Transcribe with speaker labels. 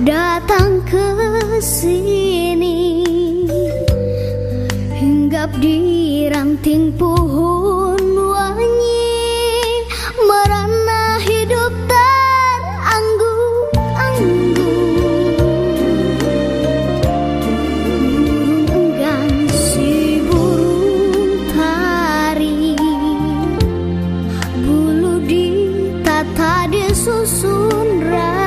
Speaker 1: Datang ke sini? Hinggap di ranting pohon wangi Merana hidup teranggu-anggu. Burung enggan si burung tari Bulu ditata disusun rapi